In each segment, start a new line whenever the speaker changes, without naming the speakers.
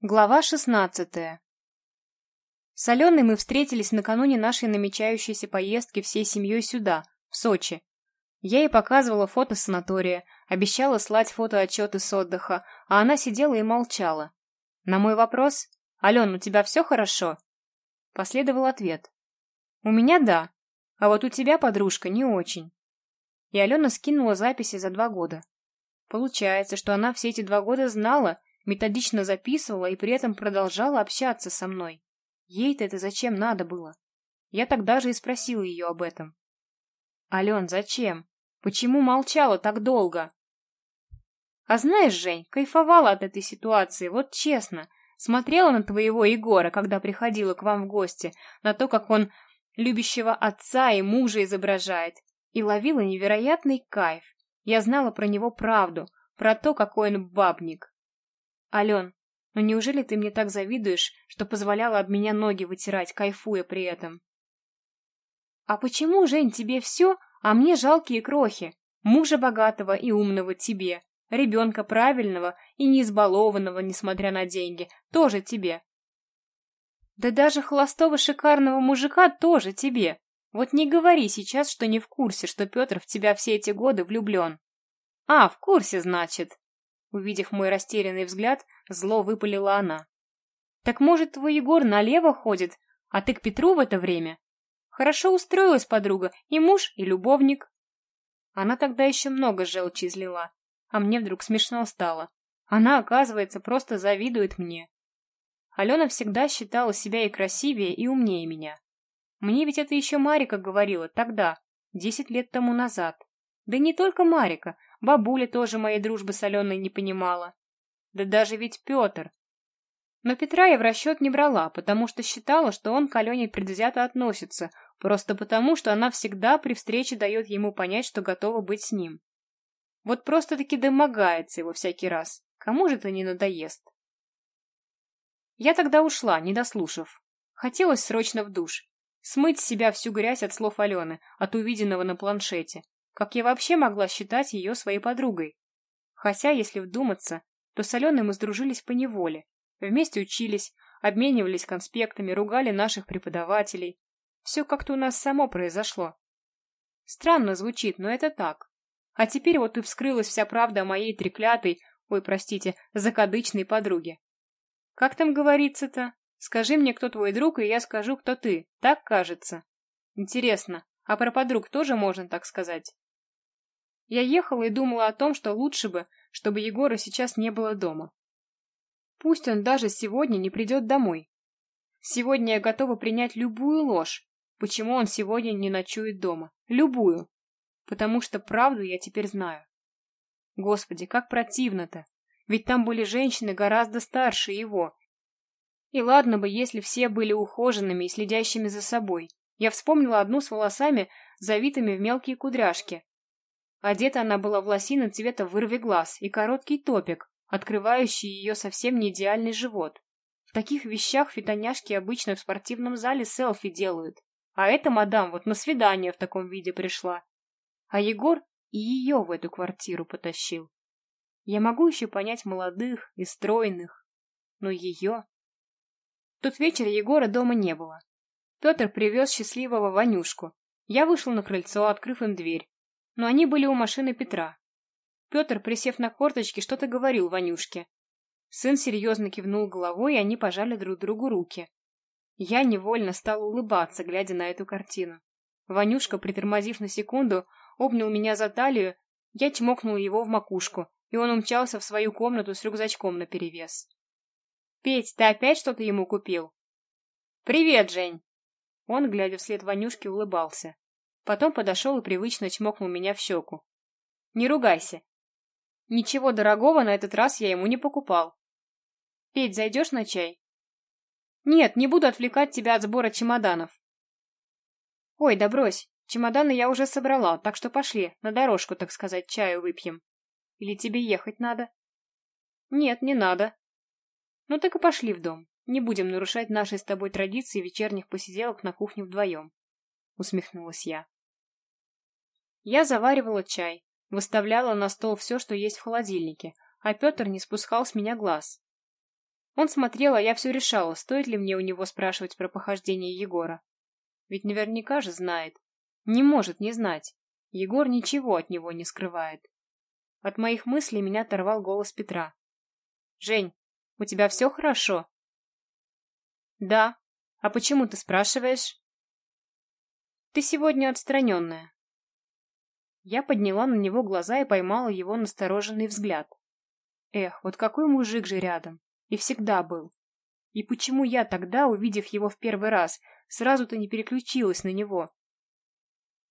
Глава шестнадцатая. С Аленой мы встретились накануне нашей намечающейся поездки всей семьей сюда, в Сочи. Я ей показывала фото санатория, обещала слать фотоотчеты с отдыха, а она сидела и молчала. На мой вопрос «Ален, у тебя все хорошо?» Последовал ответ. «У меня да, а вот у тебя, подружка, не очень». И Алена скинула записи за два года. Получается, что она все эти два года знала, методично записывала и при этом продолжала общаться со мной. Ей-то это зачем надо было? Я тогда же и спросила ее об этом. «Ален, зачем? Почему молчала так долго?» «А знаешь, Жень, кайфовала от этой ситуации, вот честно. Смотрела на твоего Егора, когда приходила к вам в гости, на то, как он любящего отца и мужа изображает, и ловила невероятный кайф. Я знала про него правду, про то, какой он бабник. Ален, ну неужели ты мне так завидуешь, что позволяла об меня ноги вытирать, кайфуя при этом? А почему, Жень, тебе все, а мне жалкие крохи? Мужа богатого и умного тебе, ребенка правильного и не избалованного, несмотря на деньги, тоже тебе. Да даже холостого шикарного мужика тоже тебе. Вот не говори сейчас, что не в курсе, что Петр в тебя все эти годы влюблен. А, в курсе, значит. Увидев мой растерянный взгляд, зло выпалила она. «Так, может, твой Егор налево ходит, а ты к Петру в это время? Хорошо устроилась подруга, и муж, и любовник». Она тогда еще много желчи излила, а мне вдруг смешно стало. Она, оказывается, просто завидует мне. Алена всегда считала себя и красивее, и умнее меня. Мне ведь это еще Марика говорила тогда, десять лет тому назад. Да не только Марика, Бабуля тоже моей дружбы с Аленой не понимала. Да даже ведь Петр. Но Петра я в расчет не брала, потому что считала, что он к Алене предвзято относится, просто потому, что она всегда при встрече дает ему понять, что готова быть с ним. Вот просто-таки домогается его всякий раз. Кому же это не надоест? Я тогда ушла, не дослушав. Хотелось срочно в душ. Смыть с себя всю грязь от слов Алены, от увиденного на планшете. Как я вообще могла считать ее своей подругой? Хотя, если вдуматься, то с Аленой мы сдружились по неволе. Вместе учились, обменивались конспектами, ругали наших преподавателей. Все как-то у нас само произошло. Странно звучит, но это так. А теперь вот и вскрылась вся правда о моей треклятой, ой, простите, закадычной подруге. Как там говорится-то? Скажи мне, кто твой друг, и я скажу, кто ты. Так кажется. Интересно, а про подруг тоже можно так сказать? Я ехала и думала о том, что лучше бы, чтобы Егора сейчас не было дома. Пусть он даже сегодня не придет домой. Сегодня я готова принять любую ложь, почему он сегодня не ночует дома. Любую. Потому что правду я теперь знаю. Господи, как противно-то. Ведь там были женщины гораздо старше его. И ладно бы, если все были ухоженными и следящими за собой. Я вспомнила одну с волосами, завитыми в мелкие кудряшки, Одета она была в лосины цвета вырви глаз и короткий топик, открывающий ее совсем не идеальный живот. В таких вещах фитоняшки обычно в спортивном зале селфи делают. А эта мадам вот на свидание в таком виде пришла. А Егор и ее в эту квартиру потащил. Я могу еще понять молодых и стройных, но ее... В тот вечер Егора дома не было. Петр привез счастливого Ванюшку. Я вышел на крыльцо, открыв им дверь но они были у машины Петра. Петр, присев на корточки, что-то говорил Ванюшке. Сын серьезно кивнул головой, и они пожали друг другу руки. Я невольно стал улыбаться, глядя на эту картину. Ванюшка, притормозив на секунду, обнял меня за талию, я чмокнул его в макушку, и он умчался в свою комнату с рюкзачком наперевес. «Петь, ты опять что-то ему купил?» «Привет, Жень!» Он, глядя вслед Ванюшке, улыбался. Потом подошел и привычно чмокнул меня в щеку. «Не ругайся. Ничего дорогого на этот раз я ему не покупал. Петь, зайдешь на чай?» «Нет, не буду отвлекать тебя от сбора чемоданов». «Ой, да брось, чемоданы я уже собрала, так что пошли, на дорожку, так сказать, чаю выпьем. Или тебе ехать надо?» «Нет, не надо». «Ну так и пошли в дом. Не будем нарушать наши с тобой традиции вечерних посиделок на кухне вдвоем», — усмехнулась я. Я заваривала чай, выставляла на стол все, что есть в холодильнике, а Петр не спускал с меня глаз. Он смотрел, а я все решала, стоит ли мне у него спрашивать про похождение Егора. Ведь наверняка же знает. Не может не знать. Егор ничего от него не скрывает. От моих мыслей меня оторвал голос Петра. «Жень, у тебя все хорошо?» «Да. А почему ты спрашиваешь?» «Ты сегодня отстраненная». Я подняла на него глаза и поймала его настороженный взгляд. Эх, вот какой мужик же рядом. И всегда был. И почему я тогда, увидев его в первый раз, сразу-то не переключилась на него?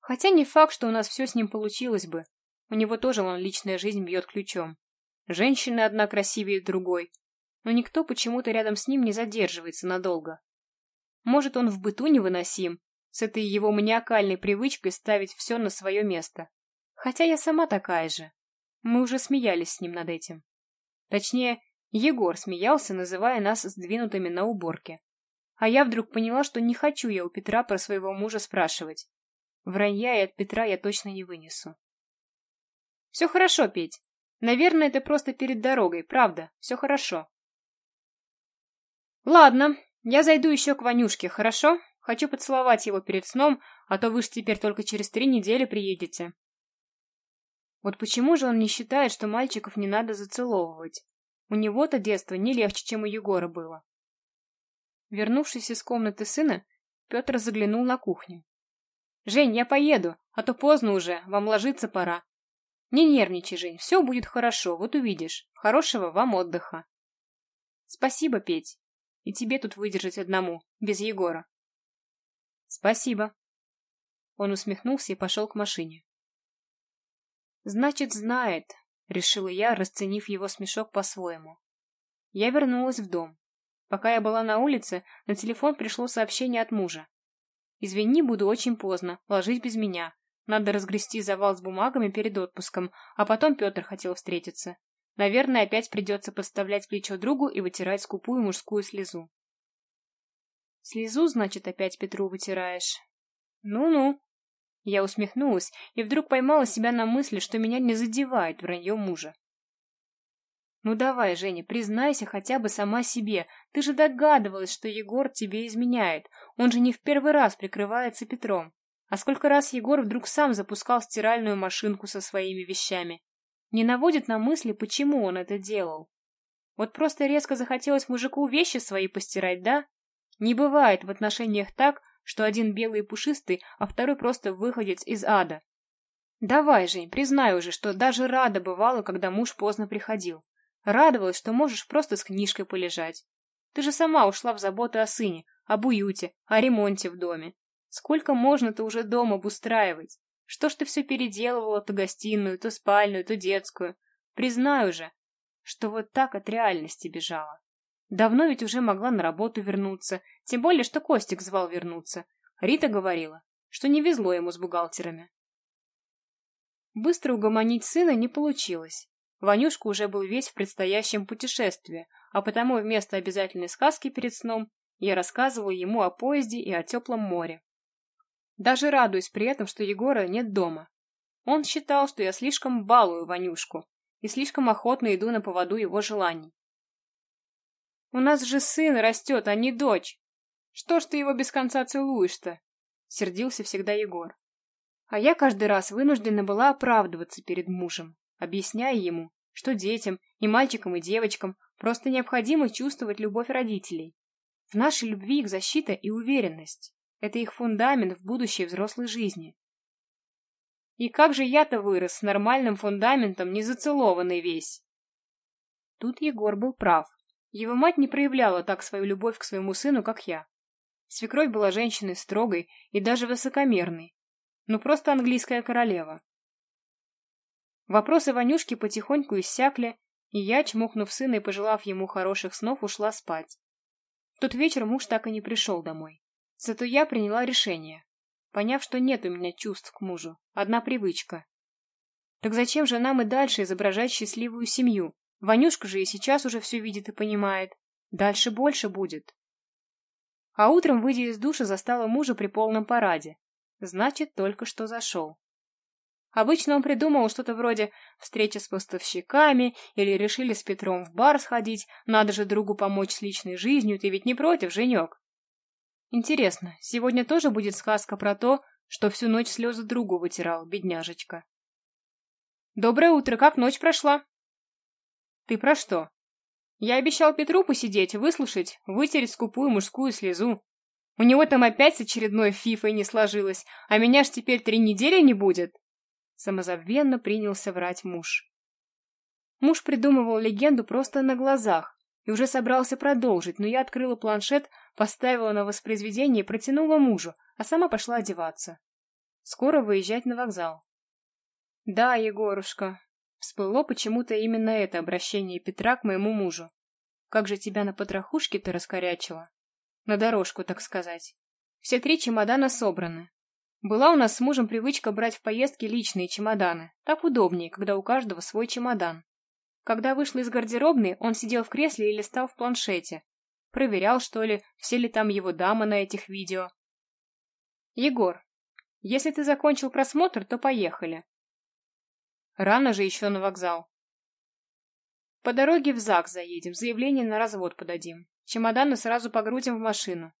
Хотя не факт, что у нас все с ним получилось бы. У него тоже вон личная жизнь бьет ключом. Женщина одна красивее другой. Но никто почему-то рядом с ним не задерживается надолго. Может, он в быту невыносим, с этой его маниакальной привычкой ставить все на свое место. Хотя я сама такая же. Мы уже смеялись с ним над этим. Точнее, Егор смеялся, называя нас сдвинутыми на уборке. А я вдруг поняла, что не хочу я у Петра про своего мужа спрашивать. Вранья и от Петра я точно не вынесу. Все хорошо, Петь. Наверное, это просто перед дорогой, правда, все хорошо. Ладно, я зайду еще к Ванюшке, хорошо? Хочу поцеловать его перед сном, а то вы ж теперь только через три недели приедете. Вот почему же он не считает, что мальчиков не надо зацеловывать? У него-то детство не легче, чем у Егора было. Вернувшись из комнаты сына, Петр заглянул на кухню. «Жень, я поеду, а то поздно уже, вам ложиться пора. Не нервничай, Жень, все будет хорошо, вот увидишь. Хорошего вам отдыха». «Спасибо, Петь. И тебе тут выдержать одному, без Егора». «Спасибо». Он усмехнулся и пошел к машине. «Значит, знает, — решила я, расценив его смешок по-своему. Я вернулась в дом. Пока я была на улице, на телефон пришло сообщение от мужа. «Извини, буду очень поздно. Ложись без меня. Надо разгрести завал с бумагами перед отпуском, а потом Петр хотел встретиться. Наверное, опять придется подставлять плечо другу и вытирать скупую мужскую слезу». «Слезу, значит, опять Петру вытираешь?» «Ну-ну», я усмехнулась и вдруг поймала себя на мысли, что меня не задевает вранье мужа. «Ну давай, Женя, признайся хотя бы сама себе. Ты же догадывалась, что Егор тебе изменяет. Он же не в первый раз прикрывается Петром. А сколько раз Егор вдруг сам запускал стиральную машинку со своими вещами? Не наводит на мысли, почему он это делал. Вот просто резко захотелось мужику вещи свои постирать, да? Не бывает в отношениях так, что один белый и пушистый, а второй просто выходец из ада. Давай, Жень, признай уже, что даже рада бывала, когда муж поздно приходил. Радовалась, что можешь просто с книжкой полежать. Ты же сама ушла в заботы о сыне, об уюте, о ремонте в доме. Сколько можно-то уже дома обустраивать? Что ж ты все переделывала, то гостиную, то спальную, то детскую? Признай уже, что вот так от реальности бежала. Давно ведь уже могла на работу вернуться, тем более, что Костик звал вернуться. Рита говорила, что не везло ему с бухгалтерами. Быстро угомонить сына не получилось. Ванюшка уже был весь в предстоящем путешествии, а потому вместо обязательной сказки перед сном я рассказывала ему о поезде и о теплом море. Даже радуюсь при этом, что Егора нет дома. Он считал, что я слишком балую Ванюшку и слишком охотно иду на поводу его желаний. У нас же сын растет, а не дочь. Что ж ты его без конца целуешь-то? Сердился всегда Егор. А я каждый раз вынуждена была оправдываться перед мужем, объясняя ему, что детям, и мальчикам, и девочкам, просто необходимо чувствовать любовь родителей. В нашей любви их защита и уверенность. Это их фундамент в будущей взрослой жизни. И как же я-то вырос с нормальным фундаментом, не зацелованный весь? Тут Егор был прав. Его мать не проявляла так свою любовь к своему сыну, как я. Свекровь была женщиной строгой и даже высокомерной. Ну, просто английская королева. Вопросы Ванюшки потихоньку иссякли, и я, чмокнув сына и пожелав ему хороших снов, ушла спать. В тот вечер муж так и не пришел домой. Зато я приняла решение, поняв, что нет у меня чувств к мужу, одна привычка. Так зачем же нам и дальше изображать счастливую семью, Ванюшка же и сейчас уже все видит и понимает. Дальше больше будет. А утром, выйдя из душа, застала мужа при полном параде. Значит, только что зашел. Обычно он придумывал что-то вроде встречи с поставщиками или решили с Петром в бар сходить, надо же другу помочь с личной жизнью, ты ведь не против, Женек? Интересно, сегодня тоже будет сказка про то, что всю ночь слезы другу вытирал, бедняжечка. Доброе утро, как ночь прошла? Ты про что? Я обещал Петру посидеть, выслушать, вытереть скупую мужскую слезу. У него там опять с очередной фифой не сложилось, а меня ж теперь три недели не будет. Самозабвенно принялся врать муж. Муж придумывал легенду просто на глазах и уже собрался продолжить, но я открыла планшет, поставила на воспроизведение и протянула мужу, а сама пошла одеваться. Скоро выезжать на вокзал. Да, Егорушка, всплыло почему-то именно это обращение Петра к моему мужу. Как же тебя на потрохушке-то раскорячило? На дорожку, так сказать. Все три чемодана собраны. Была у нас с мужем привычка брать в поездки личные чемоданы. Так удобнее, когда у каждого свой чемодан. Когда вышла из гардеробной, он сидел в кресле и листал в планшете. Проверял, что ли, все ли там его дамы на этих видео. Егор, если ты закончил просмотр, то поехали. Рано же еще на вокзал. По дороге в ЗАГС заедем, заявление на развод подадим. Чемоданы сразу погрузим в машину.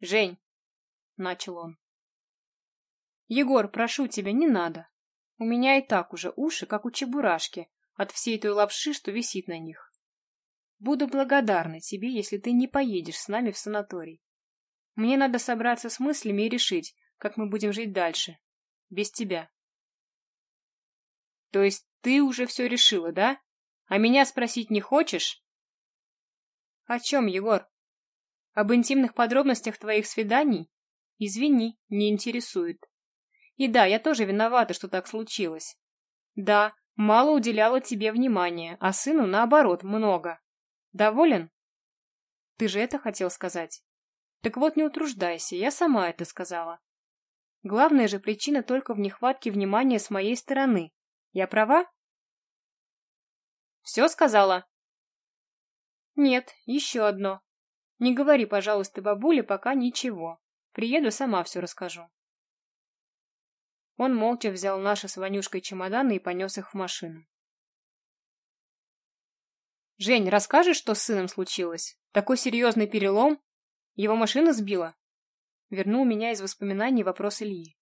Жень, — начал он. Егор, прошу тебя, не надо. У меня и так уже уши, как у чебурашки, от всей той лапши, что висит на них. Буду благодарна тебе, если ты не поедешь с нами в санаторий. Мне надо собраться с мыслями и решить, как мы будем жить дальше. Без тебя. То есть ты уже все решила, да? А меня спросить не хочешь? О чем, Егор? Об интимных подробностях твоих свиданий? Извини, не интересует. И да, я тоже виновата, что так случилось. Да, мало уделяла тебе внимания, а сыну, наоборот, много. Доволен? Ты же это хотел сказать. Так вот, не утруждайся, я сама это сказала. Главная же причина только в нехватке внимания с моей стороны. Я права? Все сказала? Нет, еще одно. Не говори, пожалуйста, бабуле пока ничего. Приеду, сама все расскажу. Он молча взял наши с Ванюшкой чемоданы и понес их в машину. «Жень, расскажешь, что с сыном случилось? Такой серьезный перелом? Его машина сбила?» Вернул меня из воспоминаний вопрос Ильи.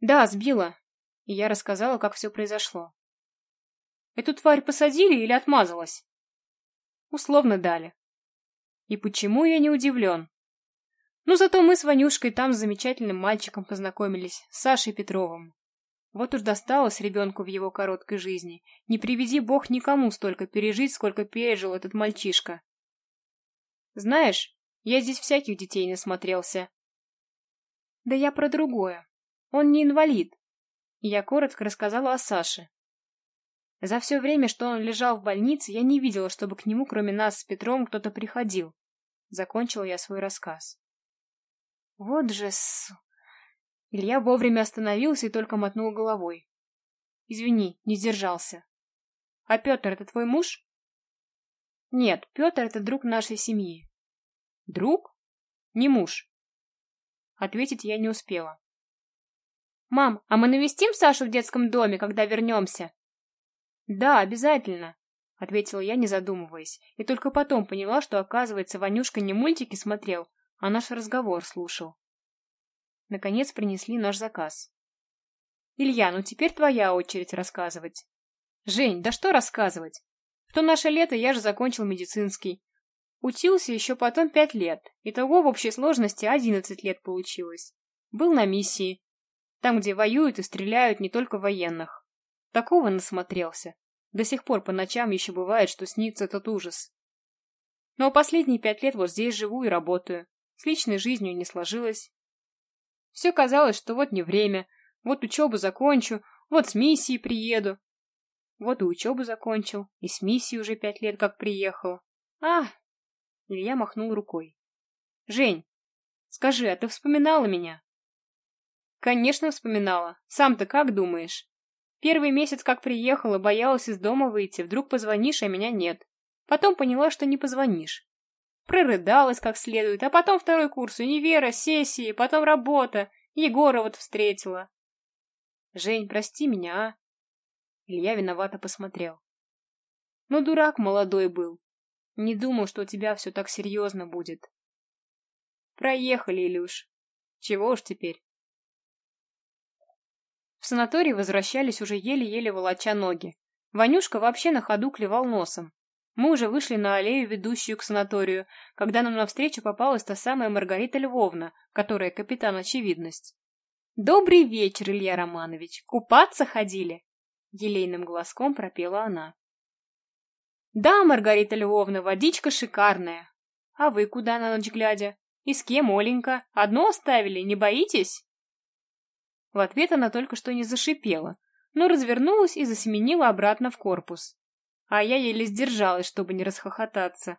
«Да, сбила. И я рассказала, как все произошло. Эту тварь посадили или отмазалась? Условно дали. И почему я не удивлен? Ну, зато мы с Ванюшкой там с замечательным мальчиком познакомились, с Сашей Петровым. Вот уж досталось ребенку в его короткой жизни. Не приведи бог никому столько пережить, сколько пережил этот мальчишка. Знаешь, я здесь всяких детей насмотрелся. Да я про другое. Он не инвалид. Я коротко рассказала о Саше. За все время, что он лежал в больнице, я не видела, чтобы к нему, кроме нас с Петром, кто-то приходил. Закончила я свой рассказ. Вот же с... Илья вовремя остановился и только мотнул головой. Извини, не сдержался. А Петр — это твой муж? Нет, Петр — это друг нашей семьи. Друг? Не муж. Ответить я не успела. «Мам, а мы навестим Сашу в детском доме, когда вернемся?» «Да, обязательно», — ответила я, не задумываясь, и только потом поняла, что, оказывается, Ванюшка не мультики смотрел, а наш разговор слушал. Наконец принесли наш заказ. «Илья, ну теперь твоя очередь рассказывать». «Жень, да что рассказывать? В то наше лето я же закончил медицинский. Учился еще потом пять лет, итого в общей сложности одиннадцать лет получилось. Был на миссии, там, где воюют и стреляют не только военных. Такого насмотрелся. До сих пор по ночам еще бывает, что снится этот ужас. Но последние пять лет вот здесь живу и работаю. С личной жизнью не сложилось. Все казалось, что вот не время, вот учебу закончу, вот с миссией приеду. Вот и учебу закончил, и с миссией уже пять лет как приехал. А! Илья махнул рукой. Жень, скажи, а ты вспоминала меня? Конечно, вспоминала. Сам-то как думаешь? Первый месяц, как приехала, боялась из дома выйти. Вдруг позвонишь, а меня нет. Потом поняла, что не позвонишь. Прорыдалась как следует, а потом второй курс, универа, сессии, потом работа. Егора вот встретила. Жень, прости меня, а? Илья виновато посмотрел. Ну, дурак молодой был. Не думал, что у тебя все так серьезно будет. Проехали, Илюш. Чего уж теперь. В санаторий возвращались уже еле-еле волоча ноги. Ванюшка вообще на ходу клевал носом. Мы уже вышли на аллею, ведущую к санаторию, когда нам навстречу попалась та самая Маргарита Львовна, которая капитан Очевидность. «Добрый вечер, Илья Романович! Купаться ходили?» Елейным глазком пропела она. «Да, Маргарита Львовна, водичка шикарная. А вы куда на ночь глядя? И с кем, Оленька? Одно оставили, не боитесь?» В ответ она только что не зашипела, но развернулась и засеменила обратно в корпус. А я еле сдержалась, чтобы не расхохотаться.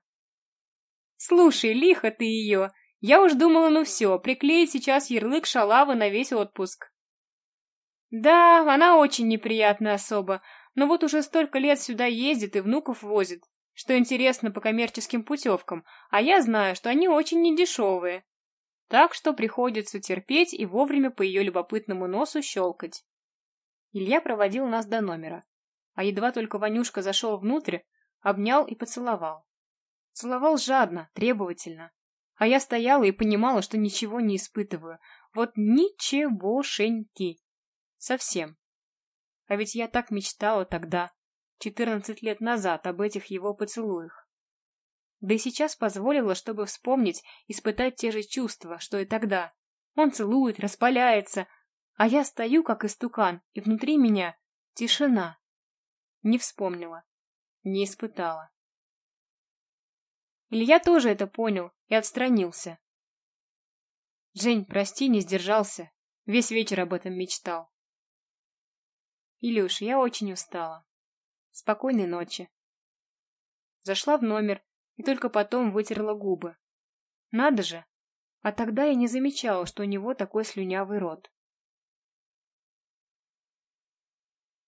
«Слушай, лихо ты ее! Я уж думала, ну все, приклеить сейчас ярлык шалавы на весь отпуск». «Да, она очень неприятная особа, но вот уже столько лет сюда ездит и внуков возит, что интересно по коммерческим путевкам, а я знаю, что они очень недешевые. Так что приходится терпеть и вовремя по ее любопытному носу щелкать. Илья проводил нас до номера, а едва только Ванюшка зашел внутрь, обнял и поцеловал. Целовал жадно, требовательно. А я стояла и понимала, что ничего не испытываю. Вот ничегошеньки. Совсем. А ведь я так мечтала тогда, четырнадцать лет назад, об этих его поцелуях. Да и сейчас позволила, чтобы вспомнить, испытать те же чувства, что и тогда. Он целует, распаляется, а я стою, как истукан, и внутри меня тишина. Не вспомнила, не испытала. Илья тоже это понял и отстранился. Жень, прости, не сдержался. Весь вечер об этом мечтал. Илюш, я очень устала. Спокойной ночи. Зашла в номер и только потом вытерла губы. Надо же! А тогда я не замечала, что у него такой слюнявый рот.